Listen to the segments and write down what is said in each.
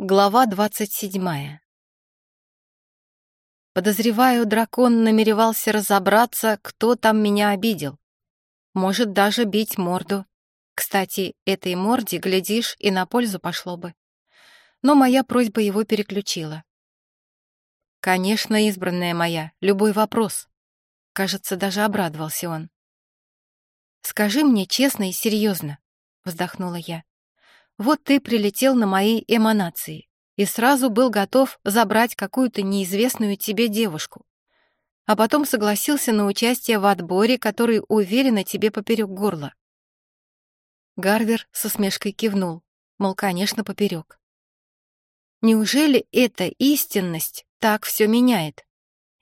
Глава двадцать седьмая. Подозреваю, дракон намеревался разобраться, кто там меня обидел. Может, даже бить морду. Кстати, этой морде, глядишь, и на пользу пошло бы. Но моя просьба его переключила. «Конечно, избранная моя, любой вопрос». Кажется, даже обрадовался он. «Скажи мне честно и серьезно», — вздохнула я. Вот ты прилетел на мои эманации и сразу был готов забрать какую-то неизвестную тебе девушку. А потом согласился на участие в отборе, который уверенно тебе поперек горла. Гарвер со смешкой кивнул, мол, конечно, поперек. Неужели эта истинность так все меняет?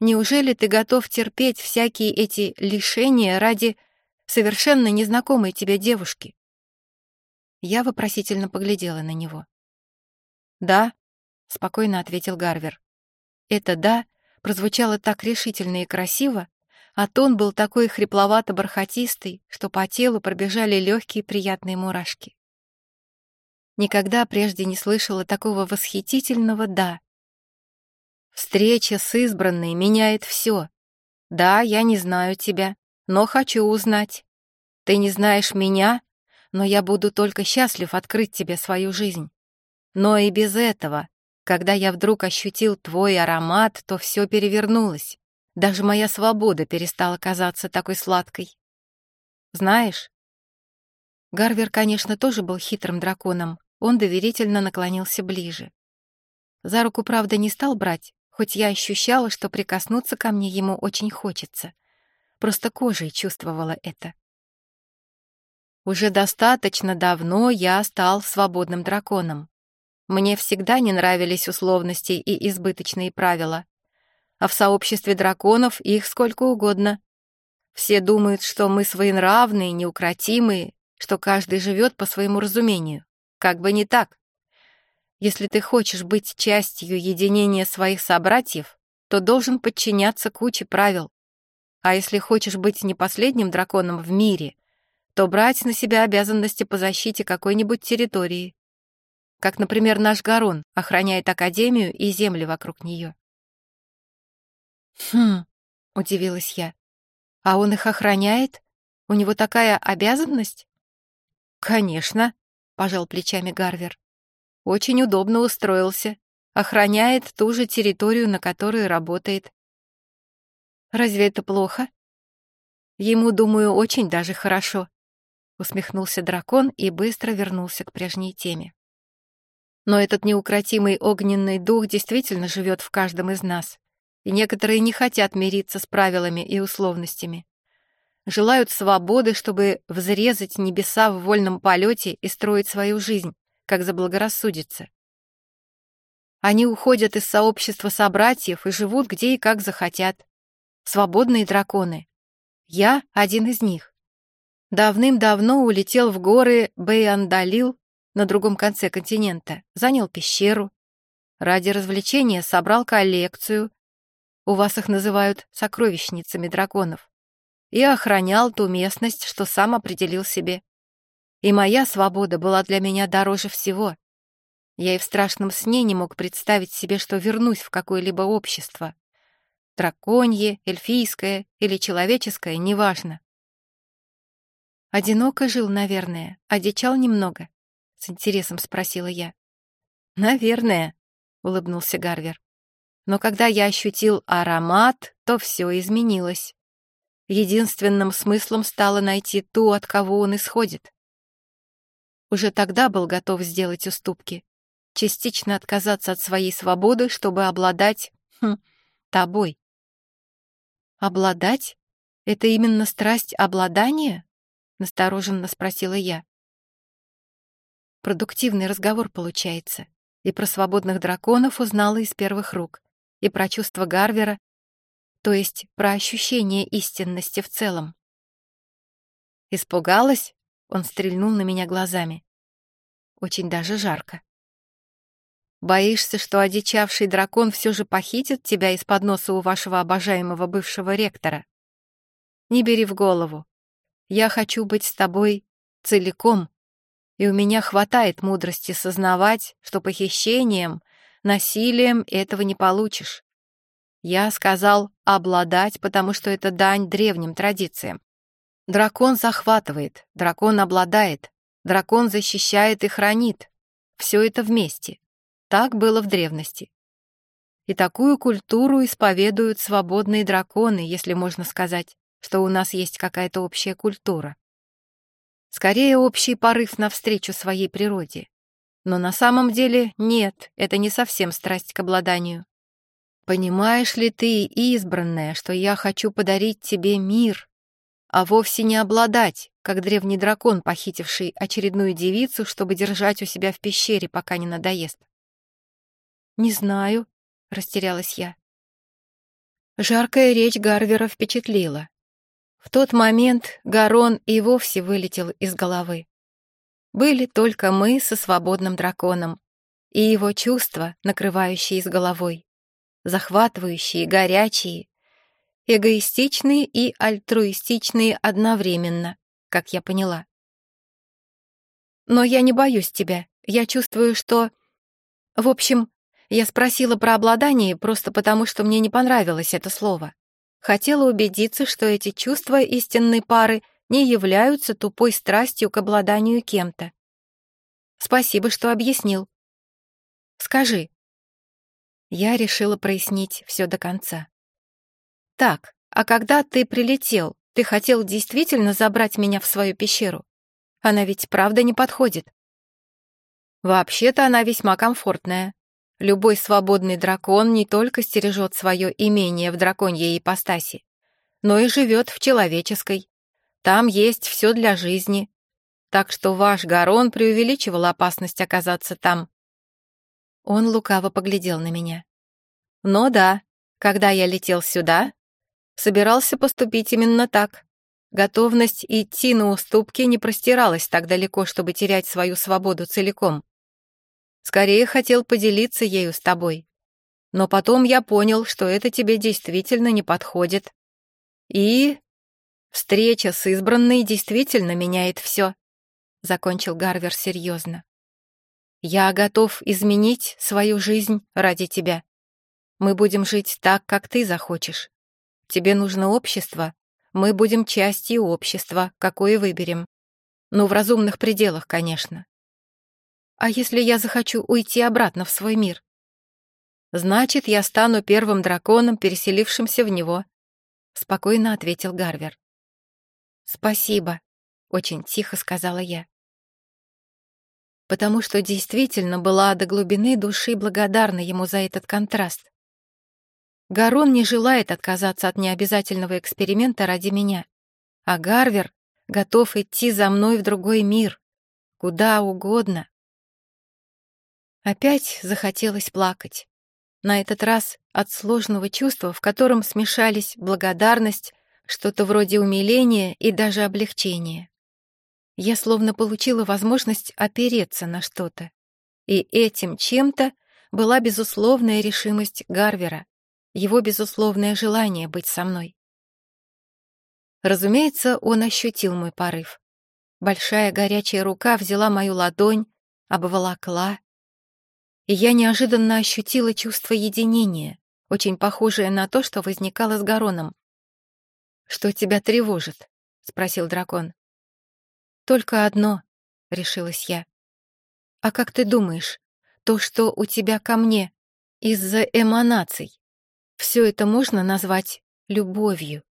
Неужели ты готов терпеть всякие эти лишения ради совершенно незнакомой тебе девушки? Я вопросительно поглядела на него. «Да», — спокойно ответил Гарвер. Это «да» прозвучало так решительно и красиво, а тон был такой хрипловато-бархатистый, что по телу пробежали легкие приятные мурашки. Никогда прежде не слышала такого восхитительного «да». Встреча с избранной меняет все. Да, я не знаю тебя, но хочу узнать. Ты не знаешь меня, но я буду только счастлив открыть тебе свою жизнь. Но и без этого, когда я вдруг ощутил твой аромат, то все перевернулось. Даже моя свобода перестала казаться такой сладкой. Знаешь? Гарвер, конечно, тоже был хитрым драконом. Он доверительно наклонился ближе. За руку, правда, не стал брать, хоть я ощущала, что прикоснуться ко мне ему очень хочется. Просто кожей чувствовала это. Уже достаточно давно я стал свободным драконом. Мне всегда не нравились условности и избыточные правила. А в сообществе драконов их сколько угодно. Все думают, что мы своенравные, неукротимые, что каждый живет по своему разумению. Как бы не так. Если ты хочешь быть частью единения своих собратьев, то должен подчиняться куче правил. А если хочешь быть не последним драконом в мире, то брать на себя обязанности по защите какой-нибудь территории. Как, например, наш Гарон охраняет Академию и земли вокруг нее. «Хм», — удивилась я, — «а он их охраняет? У него такая обязанность?» «Конечно», — пожал плечами Гарвер. «Очень удобно устроился. Охраняет ту же территорию, на которой работает». «Разве это плохо?» «Ему, думаю, очень даже хорошо», усмехнулся дракон и быстро вернулся к прежней теме. Но этот неукротимый огненный дух действительно живет в каждом из нас, и некоторые не хотят мириться с правилами и условностями. Желают свободы, чтобы взрезать небеса в вольном полете и строить свою жизнь, как заблагорассудится. Они уходят из сообщества собратьев и живут где и как захотят. Свободные драконы. Я один из них давным-давно улетел в горы Бейандалил на другом конце континента, занял пещеру. Ради развлечения собрал коллекцию, у вас их называют сокровищницами драконов, и охранял ту местность, что сам определил себе. И моя свобода была для меня дороже всего. Я и в страшном сне не мог представить себе, что вернусь в какое-либо общество. Драконье, эльфийское или человеческое, неважно. Одиноко жил, наверное, одичал немного? С интересом спросила я. Наверное, улыбнулся Гарвер. Но когда я ощутил аромат, то все изменилось. Единственным смыслом стало найти ту, от кого он исходит. Уже тогда был готов сделать уступки, частично отказаться от своей свободы, чтобы обладать... Хм, тобой. Обладать? Это именно страсть обладания? — настороженно спросила я. Продуктивный разговор получается. И про свободных драконов узнала из первых рук, и про чувства Гарвера, то есть про ощущение истинности в целом. «Испугалась?» — он стрельнул на меня глазами. Очень даже жарко. «Боишься, что одичавший дракон все же похитит тебя из-под носа у вашего обожаемого бывшего ректора?» «Не бери в голову. Я хочу быть с тобой целиком, и у меня хватает мудрости сознавать, что похищением, насилием этого не получишь. Я сказал «обладать», потому что это дань древним традициям. Дракон захватывает, дракон обладает, дракон защищает и хранит. Все это вместе. Так было в древности. И такую культуру исповедуют свободные драконы, если можно сказать, что у нас есть какая-то общая культура. Скорее, общий порыв навстречу своей природе. Но на самом деле нет, это не совсем страсть к обладанию. Понимаешь ли ты, избранная, что я хочу подарить тебе мир, а вовсе не обладать, как древний дракон, похитивший очередную девицу, чтобы держать у себя в пещере, пока не надоест? «Не знаю», — растерялась я. Жаркая речь Гарвера впечатлила. В тот момент Гарон и вовсе вылетел из головы. Были только мы со свободным драконом и его чувства, накрывающие с головой, захватывающие, горячие, эгоистичные и альтруистичные одновременно, как я поняла. Но я не боюсь тебя. Я чувствую, что... В общем, я спросила про обладание просто потому, что мне не понравилось это слово. Хотела убедиться, что эти чувства истинной пары не являются тупой страстью к обладанию кем-то. Спасибо, что объяснил. Скажи. Я решила прояснить все до конца. Так, а когда ты прилетел, ты хотел действительно забрать меня в свою пещеру? Она ведь правда не подходит. Вообще-то она весьма комфортная. Любой свободный дракон не только стережет свое имение в драконьей ипостаси, но и живет в человеческой. Там есть все для жизни. Так что ваш Гарон преувеличивал опасность оказаться там. Он лукаво поглядел на меня. Но да, когда я летел сюда, собирался поступить именно так. Готовность идти на уступки не простиралась так далеко, чтобы терять свою свободу целиком. Скорее хотел поделиться ею с тобой. Но потом я понял, что это тебе действительно не подходит. И встреча с избранной действительно меняет все, закончил Гарвер серьезно. Я готов изменить свою жизнь ради тебя. Мы будем жить так, как ты захочешь. Тебе нужно общество, мы будем частью общества, какое выберем. Ну, в разумных пределах, конечно. А если я захочу уйти обратно в свой мир? Значит, я стану первым драконом, переселившимся в него, спокойно ответил Гарвер. Спасибо, очень тихо сказала я. Потому что действительно была до глубины души благодарна ему за этот контраст. Гарон не желает отказаться от необязательного эксперимента ради меня, а Гарвер готов идти за мной в другой мир, куда угодно. Опять захотелось плакать. На этот раз от сложного чувства, в котором смешались благодарность, что-то вроде умиления и даже облегчения. Я словно получила возможность опереться на что-то. И этим чем-то была безусловная решимость Гарвера, его безусловное желание быть со мной. Разумеется, он ощутил мой порыв. Большая горячая рука взяла мою ладонь, обволокла, и я неожиданно ощутила чувство единения, очень похожее на то, что возникало с Гароном. «Что тебя тревожит?» — спросил дракон. «Только одно», — решилась я. «А как ты думаешь, то, что у тебя ко мне из-за эманаций, все это можно назвать любовью?»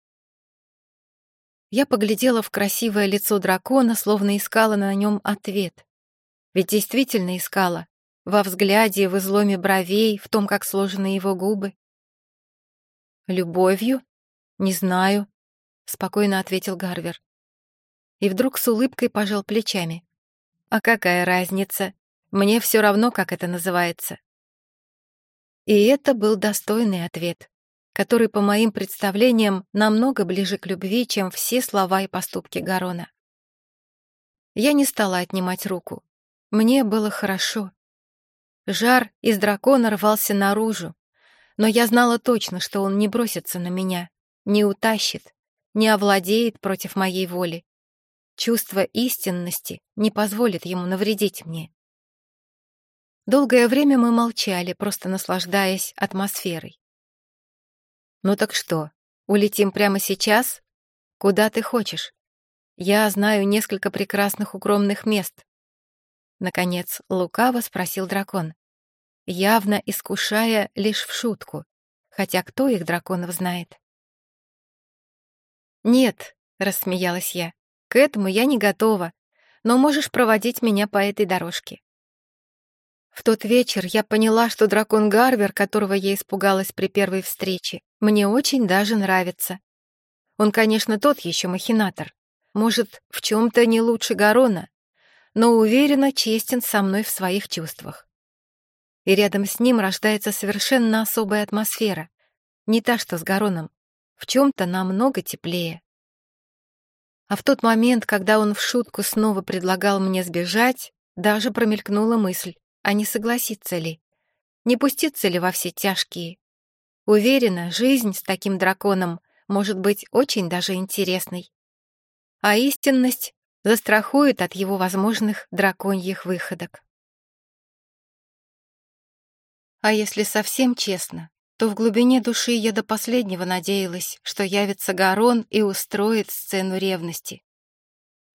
Я поглядела в красивое лицо дракона, словно искала на нем ответ. Ведь действительно искала, во взгляде, в изломе бровей, в том, как сложены его губы. «Любовью? Не знаю», — спокойно ответил Гарвер. И вдруг с улыбкой пожал плечами. «А какая разница? Мне все равно, как это называется». И это был достойный ответ, который, по моим представлениям, намного ближе к любви, чем все слова и поступки Гарона. Я не стала отнимать руку. Мне было хорошо. Жар из дракона рвался наружу, но я знала точно, что он не бросится на меня, не утащит, не овладеет против моей воли. чувство истинности не позволит ему навредить мне. Долгое время мы молчали, просто наслаждаясь атмосферой. «Ну так что, улетим прямо сейчас? Куда ты хочешь? Я знаю несколько прекрасных укромных мест». Наконец, лукаво спросил дракон, явно искушая лишь в шутку, хотя кто их драконов знает. «Нет», — рассмеялась я, — «к этому я не готова, но можешь проводить меня по этой дорожке». В тот вечер я поняла, что дракон Гарвер, которого я испугалась при первой встрече, мне очень даже нравится. Он, конечно, тот еще махинатор. Может, в чем-то не лучше Гарона, но уверенно честен со мной в своих чувствах. И рядом с ним рождается совершенно особая атмосфера, не та, что с Гароном, в чем-то намного теплее. А в тот момент, когда он в шутку снова предлагал мне сбежать, даже промелькнула мысль, а не согласиться ли, не пуститься ли во все тяжкие. Уверена, жизнь с таким драконом может быть очень даже интересной. А истинность застрахует от его возможных драконьих выходок. А если совсем честно, то в глубине души я до последнего надеялась, что явится Гарон и устроит сцену ревности.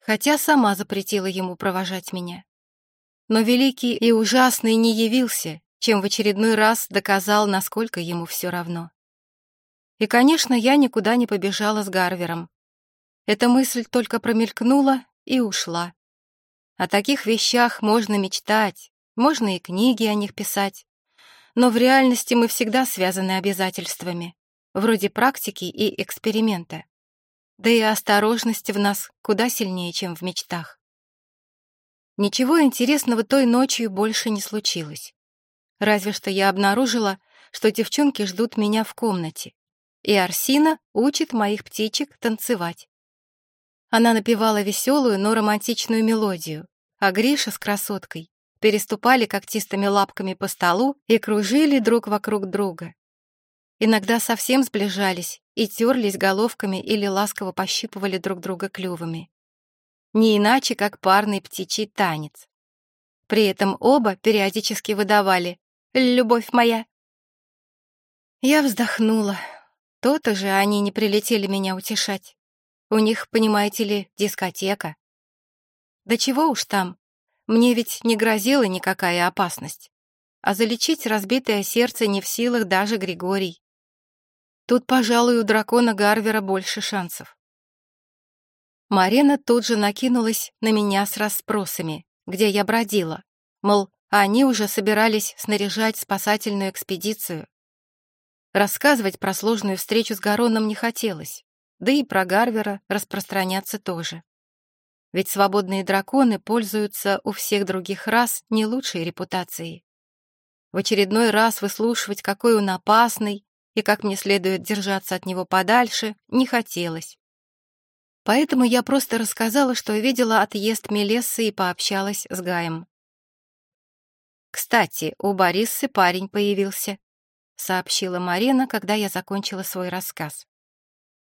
Хотя сама запретила ему провожать меня но великий и ужасный не явился, чем в очередной раз доказал, насколько ему все равно. И, конечно, я никуда не побежала с Гарвером. Эта мысль только промелькнула и ушла. О таких вещах можно мечтать, можно и книги о них писать. Но в реальности мы всегда связаны обязательствами, вроде практики и эксперимента. Да и осторожность в нас куда сильнее, чем в мечтах. Ничего интересного той ночью больше не случилось. Разве что я обнаружила, что девчонки ждут меня в комнате, и Арсина учит моих птичек танцевать. Она напевала веселую, но романтичную мелодию, а Гриша с красоткой переступали когтистыми лапками по столу и кружили друг вокруг друга. Иногда совсем сближались и терлись головками или ласково пощипывали друг друга клювами не иначе, как парный птичий танец. При этом оба периодически выдавали «Любовь моя». Я вздохнула. То-то же они не прилетели меня утешать. У них, понимаете ли, дискотека. Да чего уж там, мне ведь не грозила никакая опасность. А залечить разбитое сердце не в силах даже Григорий. Тут, пожалуй, у дракона Гарвера больше шансов. Марина тут же накинулась на меня с расспросами, где я бродила. Мол, они уже собирались снаряжать спасательную экспедицию. Рассказывать про сложную встречу с Гароном не хотелось, да и про Гарвера распространяться тоже. Ведь свободные драконы пользуются у всех других рас не лучшей репутацией. В очередной раз выслушивать, какой он опасный и как мне следует держаться от него подальше, не хотелось. Поэтому я просто рассказала, что видела отъезд Мелессы и пообщалась с Гаем. «Кстати, у Борисы парень появился», — сообщила Марина, когда я закончила свой рассказ.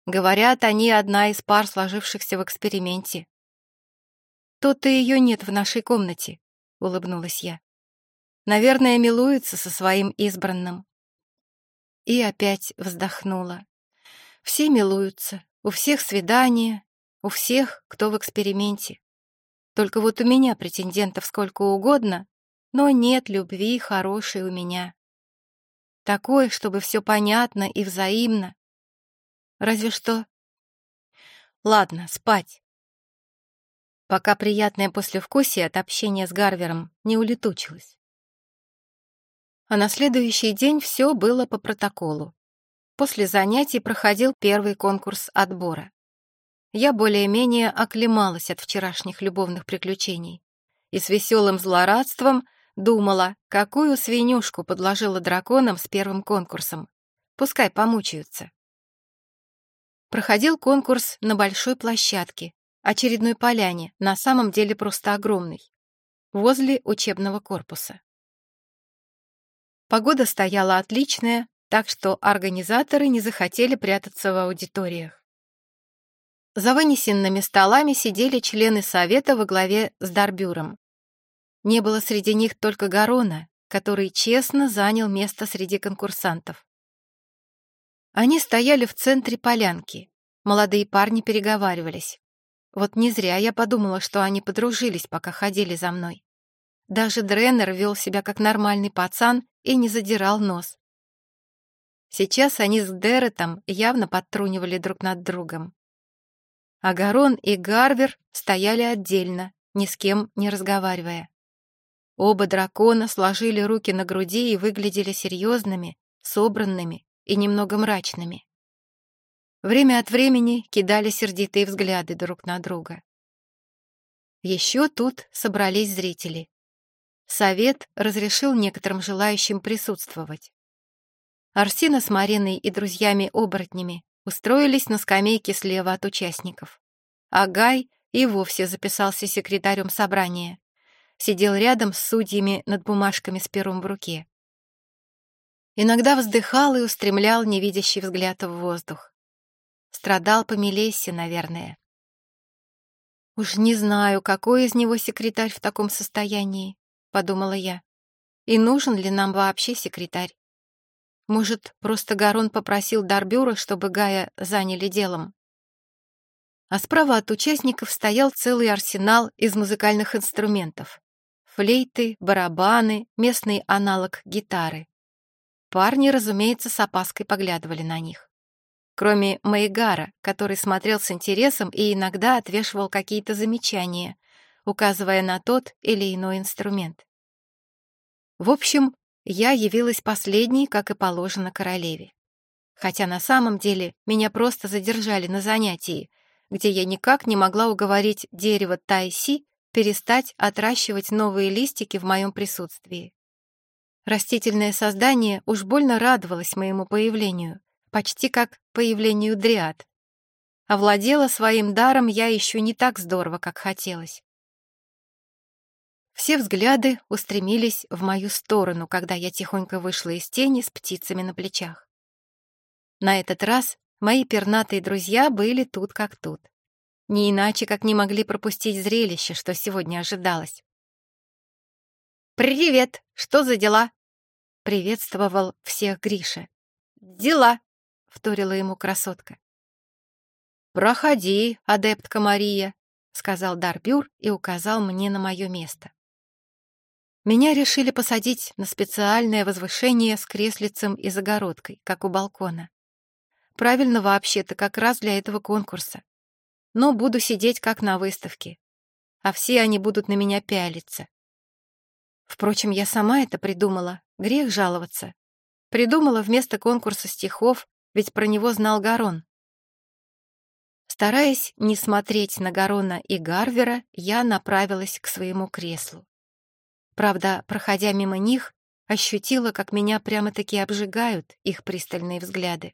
«Говорят, они одна из пар, сложившихся в эксперименте». «То-то ее нет в нашей комнате», — улыбнулась я. «Наверное, милуется со своим избранным». И опять вздохнула. «Все милуются, у всех свидания, у всех, кто в эксперименте. Только вот у меня претендентов сколько угодно, но нет любви хорошей у меня. Такой, чтобы все понятно и взаимно. Разве что... Ладно, спать. Пока приятное послевкусие от общения с Гарвером не улетучилось. А на следующий день все было по протоколу. После занятий проходил первый конкурс отбора. Я более-менее оклемалась от вчерашних любовных приключений и с веселым злорадством думала, какую свинюшку подложила драконам с первым конкурсом. Пускай помучаются. Проходил конкурс на большой площадке, очередной поляне, на самом деле просто огромной, возле учебного корпуса. Погода стояла отличная, так что организаторы не захотели прятаться в аудиториях. За вынесенными столами сидели члены совета во главе с Дарбюром. Не было среди них только Гарона, который честно занял место среди конкурсантов. Они стояли в центре полянки. Молодые парни переговаривались. Вот не зря я подумала, что они подружились, пока ходили за мной. Даже Дреннер вел себя как нормальный пацан и не задирал нос. Сейчас они с Деретом явно подтрунивали друг над другом. Агарон и Гарвер стояли отдельно, ни с кем не разговаривая. Оба дракона сложили руки на груди и выглядели серьезными, собранными и немного мрачными. Время от времени кидали сердитые взгляды друг на друга. Еще тут собрались зрители. Совет разрешил некоторым желающим присутствовать. Арсина с Мариной и друзьями-оборотнями устроились на скамейке слева от участников. А Гай и вовсе записался секретарем собрания. Сидел рядом с судьями над бумажками с пером в руке. Иногда вздыхал и устремлял невидящий взгляд в воздух. Страдал по Мелессе, наверное. Уж не знаю, какой из него секретарь в таком состоянии подумала я. И нужен ли нам вообще секретарь? Может, просто Гарон попросил Дарбюра, чтобы Гая заняли делом? А справа от участников стоял целый арсенал из музыкальных инструментов. Флейты, барабаны, местный аналог гитары. Парни, разумеется, с опаской поглядывали на них. Кроме Майгара, который смотрел с интересом и иногда отвешивал какие-то замечания, указывая на тот или иной инструмент. В общем, я явилась последней, как и положено королеве. Хотя на самом деле меня просто задержали на занятии, где я никак не могла уговорить дерево Тайси перестать отращивать новые листики в моем присутствии. Растительное создание уж больно радовалось моему появлению, почти как появлению дриад. Овладела своим даром я еще не так здорово, как хотелось. Все взгляды устремились в мою сторону, когда я тихонько вышла из тени с птицами на плечах. На этот раз мои пернатые друзья были тут как тут. Не иначе, как не могли пропустить зрелище, что сегодня ожидалось. «Привет! Что за дела?» — приветствовал всех Гриша. «Дела!» — вторила ему красотка. «Проходи, адептка Мария», — сказал Дарбюр и указал мне на мое место. Меня решили посадить на специальное возвышение с креслицем и загородкой, как у балкона. Правильно вообще-то, как раз для этого конкурса. Но буду сидеть как на выставке. А все они будут на меня пялиться. Впрочем, я сама это придумала, грех жаловаться. Придумала вместо конкурса стихов, ведь про него знал Гарон. Стараясь не смотреть на Гарона и Гарвера, я направилась к своему креслу. Правда, проходя мимо них, ощутила, как меня прямо-таки обжигают их пристальные взгляды.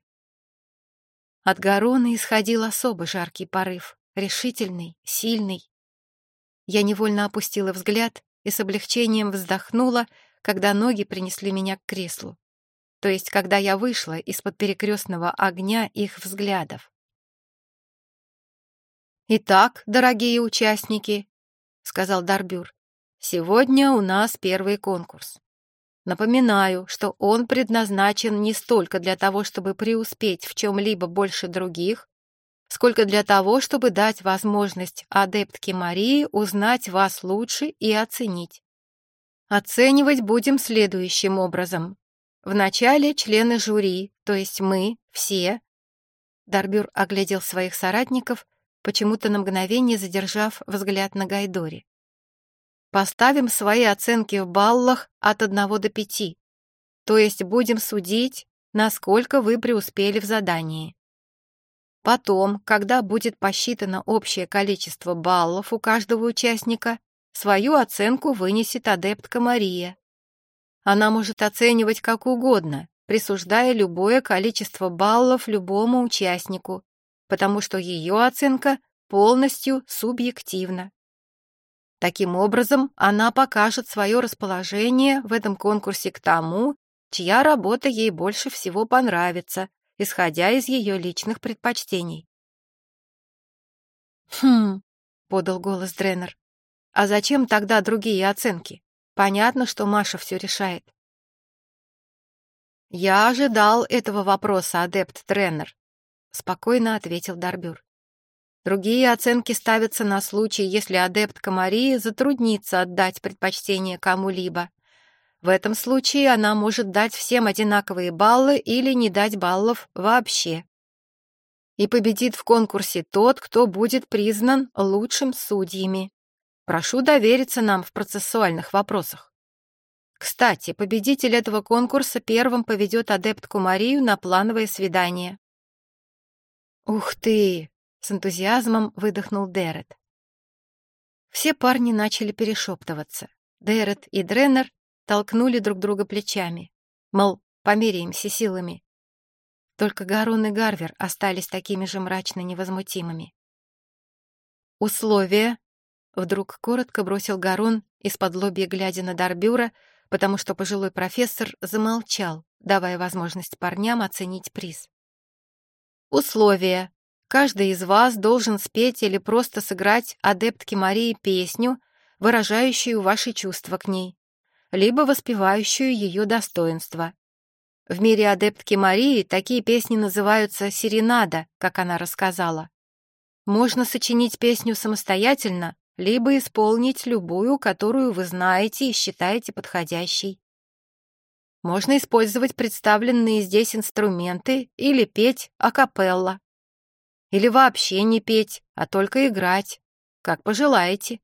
От Гарона исходил особо жаркий порыв, решительный, сильный. Я невольно опустила взгляд и с облегчением вздохнула, когда ноги принесли меня к креслу. То есть, когда я вышла из-под перекрестного огня их взглядов. «Итак, дорогие участники», — сказал Дарбюр, Сегодня у нас первый конкурс. Напоминаю, что он предназначен не столько для того, чтобы преуспеть в чем-либо больше других, сколько для того, чтобы дать возможность адептке Марии узнать вас лучше и оценить. Оценивать будем следующим образом. Вначале члены жюри, то есть мы, все. Дарбюр оглядел своих соратников, почему-то на мгновение задержав взгляд на Гайдоре. Поставим свои оценки в баллах от 1 до 5. То есть будем судить, насколько вы преуспели в задании. Потом, когда будет посчитано общее количество баллов у каждого участника, свою оценку вынесет адептка Мария. Она может оценивать как угодно, присуждая любое количество баллов любому участнику, потому что ее оценка полностью субъективна. Таким образом, она покажет свое расположение в этом конкурсе к тому, чья работа ей больше всего понравится, исходя из ее личных предпочтений. «Хм», — подал голос Дренер. «А зачем тогда другие оценки? Понятно, что Маша все решает». «Я ожидал этого вопроса, адепт Дренер», — спокойно ответил Дарбюр. Другие оценки ставятся на случай, если адептка Марии затруднится отдать предпочтение кому-либо. В этом случае она может дать всем одинаковые баллы или не дать баллов вообще. И победит в конкурсе тот, кто будет признан лучшим судьями. Прошу довериться нам в процессуальных вопросах. Кстати, победитель этого конкурса первым поведет адептку Марию на плановое свидание. «Ух ты!» С энтузиазмом выдохнул Дерет. Все парни начали перешептываться. Дерет и Дреннер толкнули друг друга плечами. Мол, померяемся силами. Только Гарун и Гарвер остались такими же мрачно невозмутимыми. «Условия?» — вдруг коротко бросил Гарун, из-под лобья глядя на Дарбюра, потому что пожилой профессор замолчал, давая возможность парням оценить приз. «Условия!» Каждый из вас должен спеть или просто сыграть адептке Марии песню, выражающую ваши чувства к ней, либо воспевающую ее достоинства. В мире адептки Марии такие песни называются серенада, как она рассказала. Можно сочинить песню самостоятельно, либо исполнить любую, которую вы знаете и считаете подходящей. Можно использовать представленные здесь инструменты или петь акапелла. Или вообще не петь, а только играть. Как пожелаете.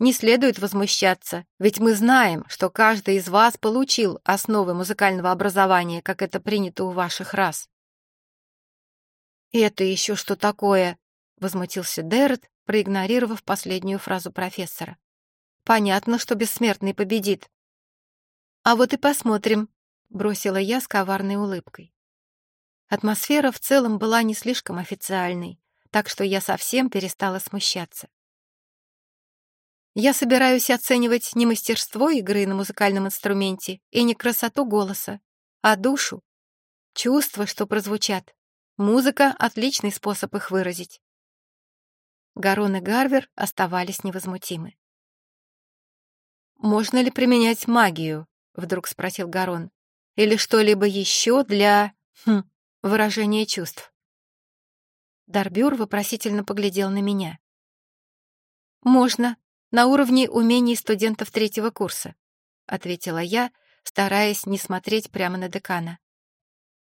Не следует возмущаться, ведь мы знаем, что каждый из вас получил основы музыкального образования, как это принято у ваших рас. «Это еще что такое?» — возмутился Дерет, проигнорировав последнюю фразу профессора. «Понятно, что бессмертный победит». «А вот и посмотрим», — бросила я с коварной улыбкой. Атмосфера в целом была не слишком официальной, так что я совсем перестала смущаться. Я собираюсь оценивать не мастерство игры на музыкальном инструменте и не красоту голоса, а душу, чувства, что прозвучат. Музыка — отличный способ их выразить. Гарон и Гарвер оставались невозмутимы. «Можно ли применять магию?» — вдруг спросил Гарон. «Или что-либо еще для...» хм, выражение чувств. Дарбюр вопросительно поглядел на меня. «Можно, на уровне умений студентов третьего курса», ответила я, стараясь не смотреть прямо на декана.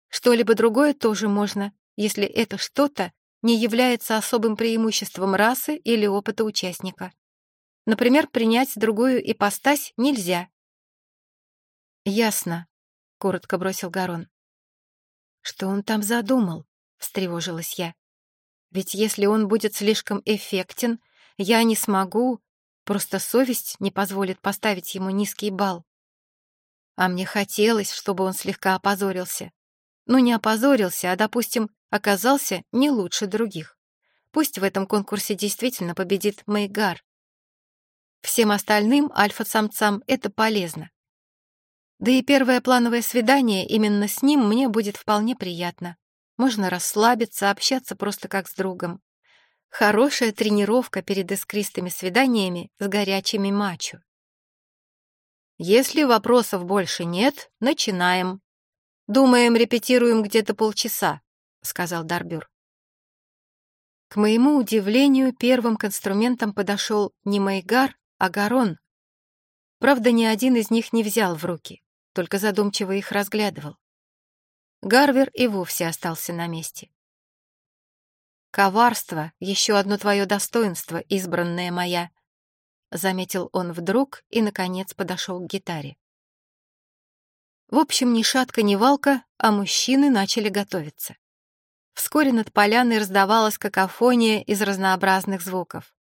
«Что-либо другое тоже можно, если это что-то не является особым преимуществом расы или опыта участника. Например, принять другую ипостась нельзя». «Ясно», — коротко бросил Гарон. «Что он там задумал?» — встревожилась я. «Ведь если он будет слишком эффектен, я не смогу, просто совесть не позволит поставить ему низкий балл. А мне хотелось, чтобы он слегка опозорился. Ну, не опозорился, а, допустим, оказался не лучше других. Пусть в этом конкурсе действительно победит Мейгар. Всем остальным альфа-самцам это полезно. Да и первое плановое свидание именно с ним мне будет вполне приятно. Можно расслабиться, общаться просто как с другом. Хорошая тренировка перед искристыми свиданиями с горячими мачо. Если вопросов больше нет, начинаем. Думаем, репетируем где-то полчаса, сказал Дарбюр. К моему удивлению, первым к инструментам подошел не Майгар, а Гарон. Правда, ни один из них не взял в руки только задумчиво их разглядывал. Гарвер и вовсе остался на месте. «Коварство — еще одно твое достоинство, избранная моя», — заметил он вдруг и, наконец, подошел к гитаре. В общем, ни шатка, ни валка, а мужчины начали готовиться. Вскоре над поляной раздавалась какофония из разнообразных звуков.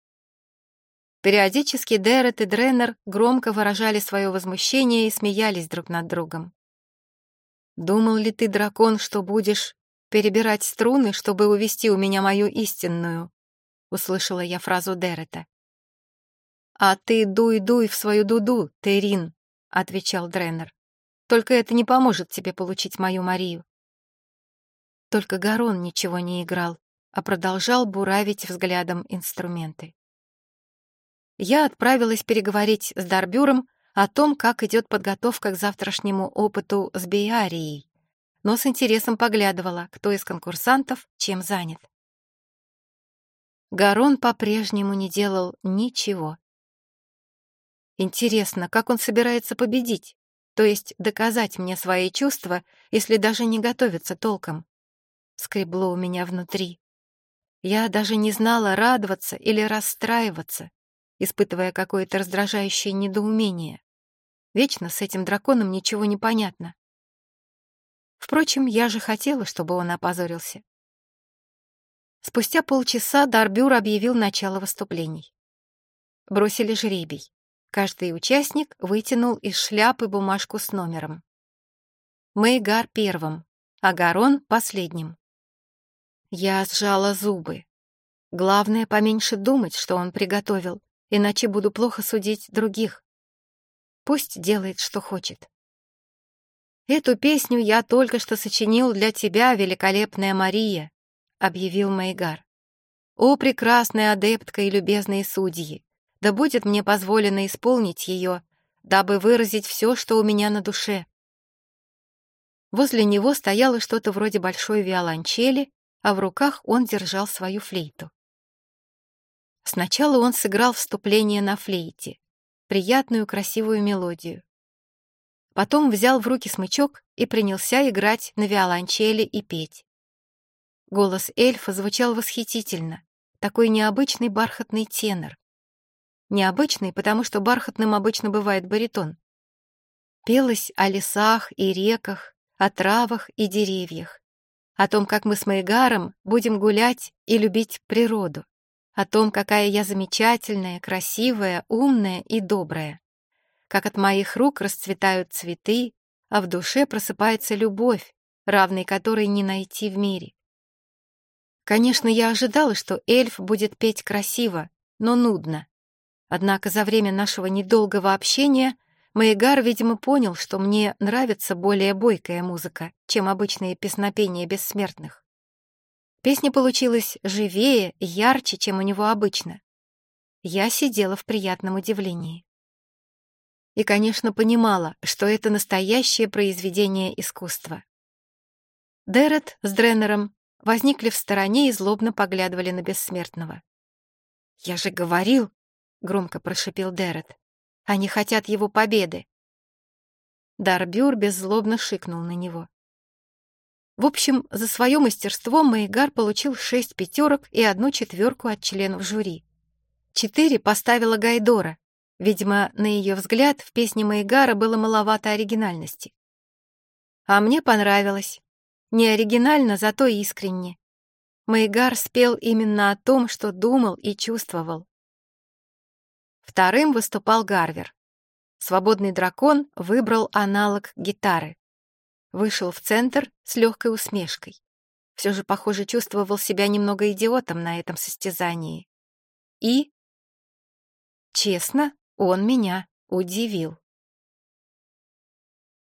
Периодически Дерет и Дреннер громко выражали свое возмущение и смеялись друг над другом. «Думал ли ты, дракон, что будешь перебирать струны, чтобы увести у меня мою истинную?» — услышала я фразу Дерета. «А ты дуй-дуй в свою дуду, Терин», — отвечал Дреннер. «Только это не поможет тебе получить мою Марию». Только Гарон ничего не играл, а продолжал буравить взглядом инструменты. Я отправилась переговорить с Дарбюром о том, как идет подготовка к завтрашнему опыту с биарией, но с интересом поглядывала, кто из конкурсантов чем занят. Гарон по-прежнему не делал ничего. Интересно, как он собирается победить, то есть доказать мне свои чувства, если даже не готовится толком. Скребло у меня внутри. Я даже не знала, радоваться или расстраиваться, испытывая какое-то раздражающее недоумение. Вечно с этим драконом ничего не понятно. Впрочем, я же хотела, чтобы он опозорился. Спустя полчаса Дарбюр объявил начало выступлений. Бросили жребий. Каждый участник вытянул из шляпы бумажку с номером. Мэйгар первым, а Гарон последним. Я сжала зубы. Главное, поменьше думать, что он приготовил, иначе буду плохо судить других. Пусть делает, что хочет. «Эту песню я только что сочинил для тебя, великолепная Мария», — объявил Майгар. «О, прекрасная адептка и любезные судьи! Да будет мне позволено исполнить ее, дабы выразить все, что у меня на душе». Возле него стояло что-то вроде большой виолончели, а в руках он держал свою флейту. Сначала он сыграл вступление на флейте, приятную красивую мелодию. Потом взял в руки смычок и принялся играть на виолончели и петь. Голос эльфа звучал восхитительно, такой необычный бархатный тенор. Необычный, потому что бархатным обычно бывает баритон. Пелось о лесах и реках, о травах и деревьях, о том, как мы с Майгаром будем гулять и любить природу, о том, какая я замечательная, красивая, умная и добрая, как от моих рук расцветают цветы, а в душе просыпается любовь, равной которой не найти в мире. Конечно, я ожидала, что эльф будет петь красиво, но нудно. Однако за время нашего недолгого общения Маегар, видимо, понял, что мне нравится более бойкая музыка, чем обычные песнопения бессмертных. Песня получилась живее, ярче, чем у него обычно. Я сидела в приятном удивлении. И, конечно, понимала, что это настоящее произведение искусства. Дерет с Дреннером возникли в стороне и злобно поглядывали на бессмертного. «Я же говорил!» — громко прошипел Дерет. Они хотят его победы. Дарбюр беззлобно шикнул на него. В общем, за свое мастерство Маигар получил шесть пятерок и одну четверку от членов жюри. Четыре поставила Гайдора. Видимо, на ее взгляд, в песне Маигара было маловато оригинальности. А мне понравилось. Не оригинально, зато искренне. Маигар спел именно о том, что думал и чувствовал. Вторым выступал Гарвер. Свободный дракон выбрал аналог гитары. Вышел в центр с легкой усмешкой. Все же, похоже, чувствовал себя немного идиотом на этом состязании. И, честно, он меня удивил.